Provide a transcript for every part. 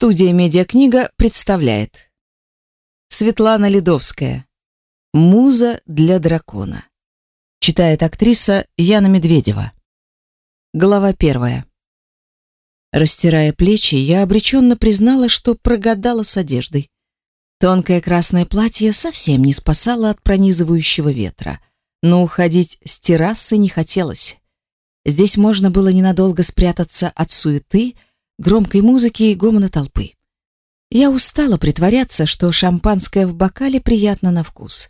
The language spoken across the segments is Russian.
Студия «Медиакнига» представляет. Светлана Ледовская. «Муза для дракона» Читает актриса Яна Медведева. Глава первая. Растирая плечи, я обреченно признала, что прогадала с одеждой. Тонкое красное платье совсем не спасало от пронизывающего ветра, но уходить с террасы не хотелось. Здесь можно было ненадолго спрятаться от суеты, громкой музыки и гомона толпы. Я устала притворяться, что шампанское в бокале приятно на вкус.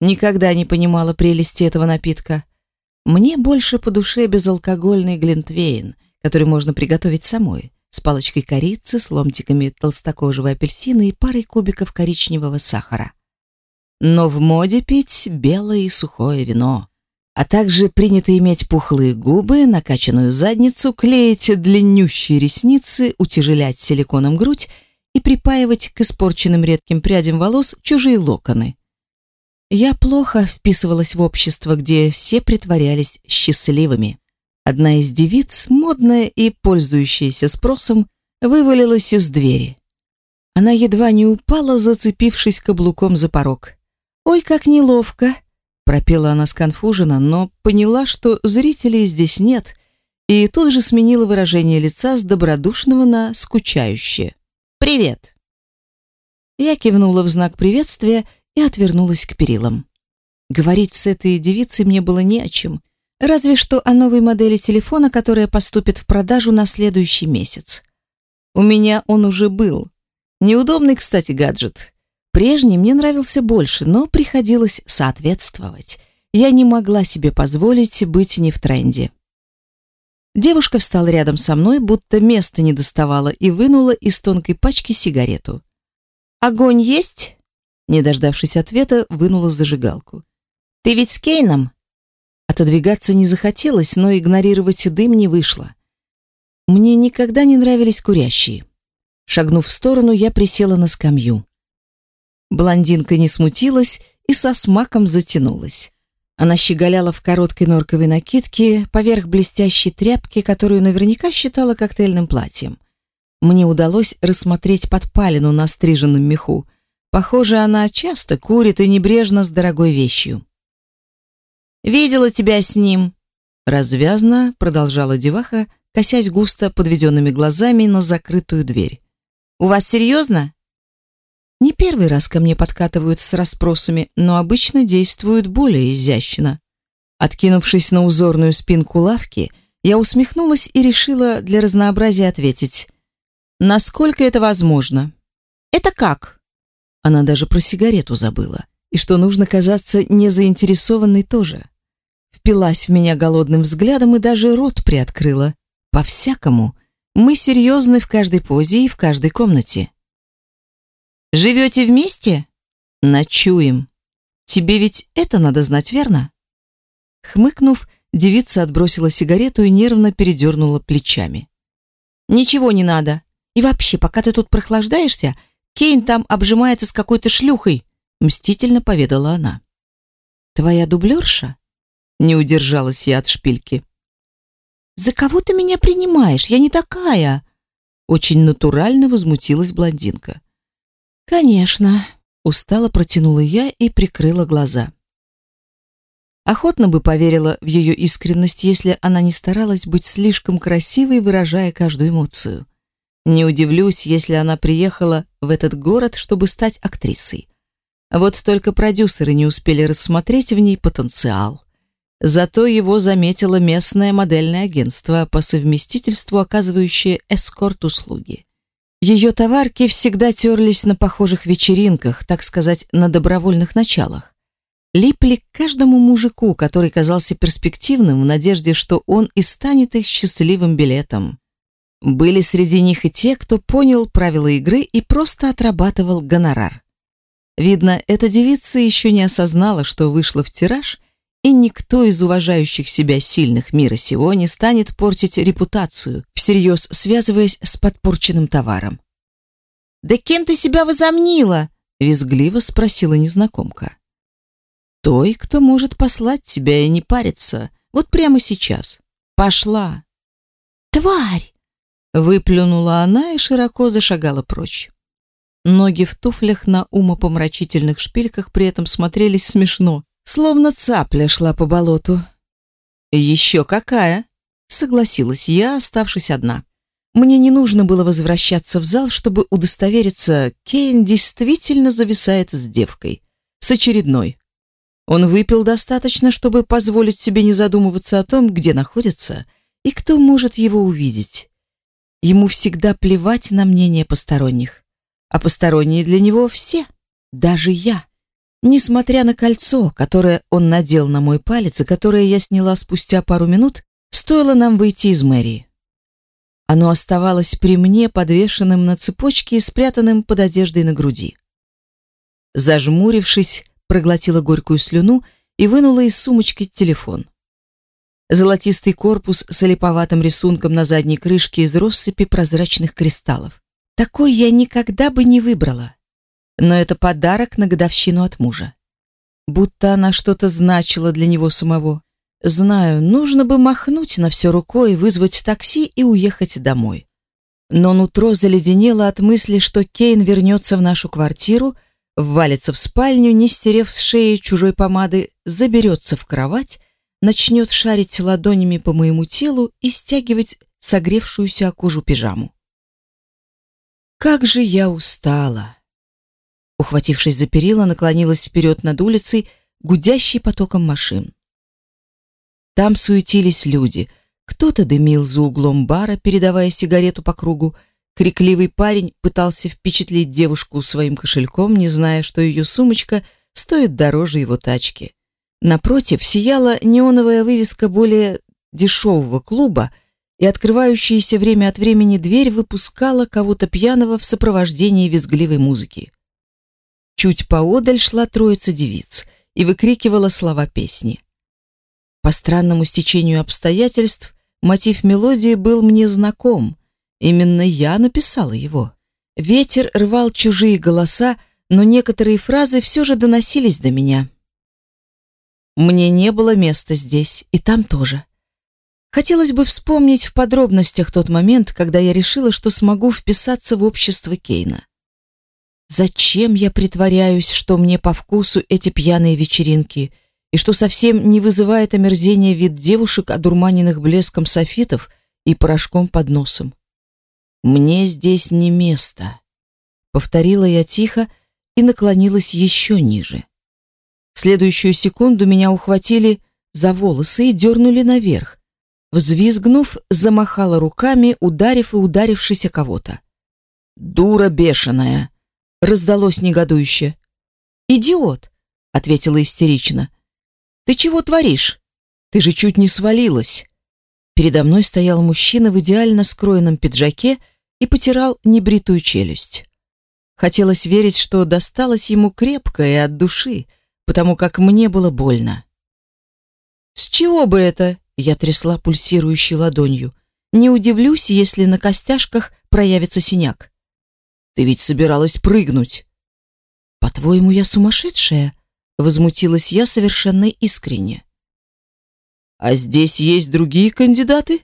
Никогда не понимала прелести этого напитка. Мне больше по душе безалкогольный глинтвейн, который можно приготовить самой, с палочкой корицы, с ломтиками толстокожего апельсина и парой кубиков коричневого сахара. Но в моде пить белое и сухое вино а также принято иметь пухлые губы, накачанную задницу, клеить длиннющие ресницы, утяжелять силиконом грудь и припаивать к испорченным редким прядям волос чужие локоны. Я плохо вписывалась в общество, где все притворялись счастливыми. Одна из девиц, модная и пользующаяся спросом, вывалилась из двери. Она едва не упала, зацепившись каблуком за порог. «Ой, как неловко!» Пропела она сконфуженно, но поняла, что зрителей здесь нет, и тут же сменила выражение лица с добродушного на скучающее. «Привет!» Я кивнула в знак приветствия и отвернулась к перилам. Говорить с этой девицей мне было не о чем, разве что о новой модели телефона, которая поступит в продажу на следующий месяц. У меня он уже был. Неудобный, кстати, гаджет. Прежний мне нравился больше, но приходилось соответствовать. Я не могла себе позволить быть не в тренде. Девушка встала рядом со мной, будто места не доставала, и вынула из тонкой пачки сигарету. «Огонь есть?» Не дождавшись ответа, вынула зажигалку. «Ты ведь с Кейном?» Отодвигаться не захотелось, но игнорировать дым не вышло. Мне никогда не нравились курящие. Шагнув в сторону, я присела на скамью. Блондинка не смутилась и со смаком затянулась. Она щеголяла в короткой норковой накидке поверх блестящей тряпки, которую наверняка считала коктейльным платьем. Мне удалось рассмотреть подпалину на стриженном меху. Похоже, она часто курит и небрежно с дорогой вещью. «Видела тебя с ним!» Развязно продолжала деваха, косясь густо подведенными глазами на закрытую дверь. «У вас серьезно?» Не первый раз ко мне подкатывают с расспросами, но обычно действуют более изящно. Откинувшись на узорную спинку лавки, я усмехнулась и решила для разнообразия ответить. Насколько это возможно? Это как? Она даже про сигарету забыла. И что нужно казаться незаинтересованной тоже. Впилась в меня голодным взглядом и даже рот приоткрыла. По-всякому. Мы серьезны в каждой позе и в каждой комнате. Живете вместе? Ночуем. Тебе ведь это надо знать, верно? Хмыкнув, девица отбросила сигарету и нервно передернула плечами. Ничего не надо. И вообще, пока ты тут прохлаждаешься, Кейн там обжимается с какой-то шлюхой, мстительно поведала она. Твоя дублерша? Не удержалась я от шпильки. За кого ты меня принимаешь? Я не такая. Очень натурально возмутилась блондинка. Конечно, устало протянула я и прикрыла глаза. Охотно бы поверила в ее искренность, если она не старалась быть слишком красивой, выражая каждую эмоцию. Не удивлюсь, если она приехала в этот город, чтобы стать актрисой. Вот только продюсеры не успели рассмотреть в ней потенциал. Зато его заметило местное модельное агентство по совместительству, оказывающее эскорт-услуги. Ее товарки всегда терлись на похожих вечеринках, так сказать, на добровольных началах. Липли к каждому мужику, который казался перспективным, в надежде, что он и станет их счастливым билетом. Были среди них и те, кто понял правила игры и просто отрабатывал гонорар. Видно, эта девица еще не осознала, что вышла в тираж и никто из уважающих себя сильных мира сего не станет портить репутацию, всерьез связываясь с подпорченным товаром. «Да кем ты себя возомнила?» — визгливо спросила незнакомка. «Той, кто может послать тебя и не париться, вот прямо сейчас. Пошла!» «Тварь!» Выплюнула она и широко зашагала прочь. Ноги в туфлях на умопомрачительных шпильках при этом смотрелись смешно, словно цапля шла по болоту. «Еще какая!» — согласилась я, оставшись одна. Мне не нужно было возвращаться в зал, чтобы удостовериться, Кейн действительно зависает с девкой. С очередной. Он выпил достаточно, чтобы позволить себе не задумываться о том, где находится и кто может его увидеть. Ему всегда плевать на мнение посторонних. А посторонние для него все, даже я. Несмотря на кольцо, которое он надел на мой палец и которое я сняла спустя пару минут, стоило нам выйти из мэрии. Оно оставалось при мне подвешенным на цепочке и спрятанным под одеждой на груди. Зажмурившись, проглотила горькую слюну и вынула из сумочки телефон. Золотистый корпус с олиповатым рисунком на задней крышке из россыпи прозрачных кристаллов. Такой я никогда бы не выбрала. Но это подарок на годовщину от мужа. Будто она что-то значила для него самого. Знаю, нужно бы махнуть на все рукой, вызвать такси и уехать домой. Но нутро заледенело от мысли, что Кейн вернется в нашу квартиру, ввалится в спальню, не стерев с шеи чужой помады, заберется в кровать, начнет шарить ладонями по моему телу и стягивать согревшуюся кожу пижаму. Как же я устала! Ухватившись за перила, наклонилась вперед над улицей, гудящей потоком машин. Там суетились люди. Кто-то дымил за углом бара, передавая сигарету по кругу. Крикливый парень пытался впечатлить девушку своим кошельком, не зная, что ее сумочка стоит дороже его тачки. Напротив сияла неоновая вывеска более дешевого клуба, и открывающаяся время от времени дверь выпускала кого-то пьяного в сопровождении визгливой музыки. Чуть поодаль шла троица девиц и выкрикивала слова песни. По странному стечению обстоятельств мотив мелодии был мне знаком. Именно я написала его. Ветер рвал чужие голоса, но некоторые фразы все же доносились до меня. Мне не было места здесь, и там тоже. Хотелось бы вспомнить в подробностях тот момент, когда я решила, что смогу вписаться в общество Кейна. Зачем я притворяюсь, что мне по вкусу эти пьяные вечеринки — и что совсем не вызывает омерзения вид девушек, одурманенных блеском софитов и порошком под носом. «Мне здесь не место», — повторила я тихо и наклонилась еще ниже. В следующую секунду меня ухватили за волосы и дернули наверх. Взвизгнув, замахала руками, ударив и ударившись о кого-то. «Дура бешеная!» — раздалось негодующе. «Идиот!» — ответила истерично. Ты чего творишь? Ты же чуть не свалилась. Передо мной стоял мужчина в идеально скроенном пиджаке и потирал небритую челюсть. Хотелось верить, что досталось ему крепко и от души, потому как мне было больно. С чего бы это? Я трясла пульсирующей ладонью. Не удивлюсь, если на костяшках проявится синяк. Ты ведь собиралась прыгнуть. По-твоему, я сумасшедшая? Возмутилась я совершенно искренне. «А здесь есть другие кандидаты?»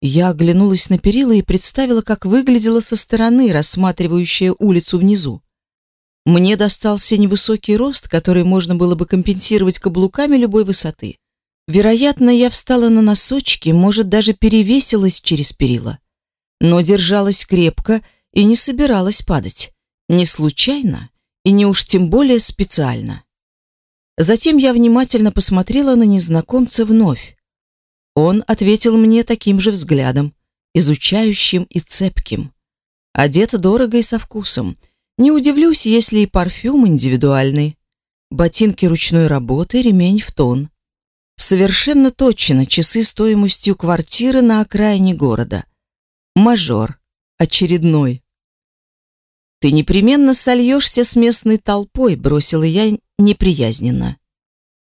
Я оглянулась на перила и представила, как выглядела со стороны, рассматривающая улицу внизу. Мне достался невысокий рост, который можно было бы компенсировать каблуками любой высоты. Вероятно, я встала на носочки, может, даже перевесилась через перила. Но держалась крепко и не собиралась падать. Не случайно и не уж тем более специально. Затем я внимательно посмотрела на незнакомца вновь. Он ответил мне таким же взглядом, изучающим и цепким. Одет дорого и со вкусом. Не удивлюсь, если и парфюм индивидуальный. Ботинки ручной работы, ремень в тон. Совершенно точно часы стоимостью квартиры на окраине города. Мажор. Очередной. «Ты непременно сольешься с местной толпой», — бросила я неприязненно.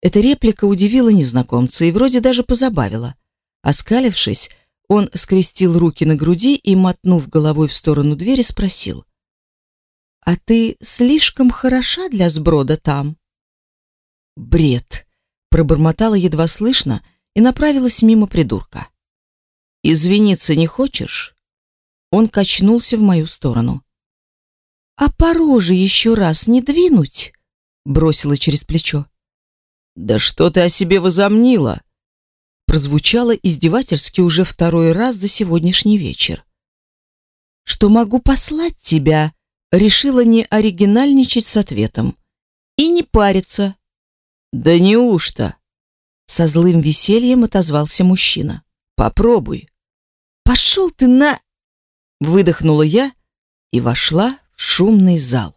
Эта реплика удивила незнакомца и вроде даже позабавила. Оскалившись, он скрестил руки на груди и, мотнув головой в сторону двери, спросил. «А ты слишком хороша для сброда там?» «Бред!» — пробормотала едва слышно и направилась мимо придурка. «Извиниться не хочешь?» Он качнулся в мою сторону. «А по роже еще раз не двинуть?» Бросила через плечо. «Да что ты о себе возомнила?» Прозвучало издевательски уже второй раз за сегодняшний вечер. «Что могу послать тебя?» Решила не оригинальничать с ответом. «И не париться». «Да неужто?» Со злым весельем отозвался мужчина. «Попробуй». «Пошел ты на...» Выдохнула я и вошла шумный зал.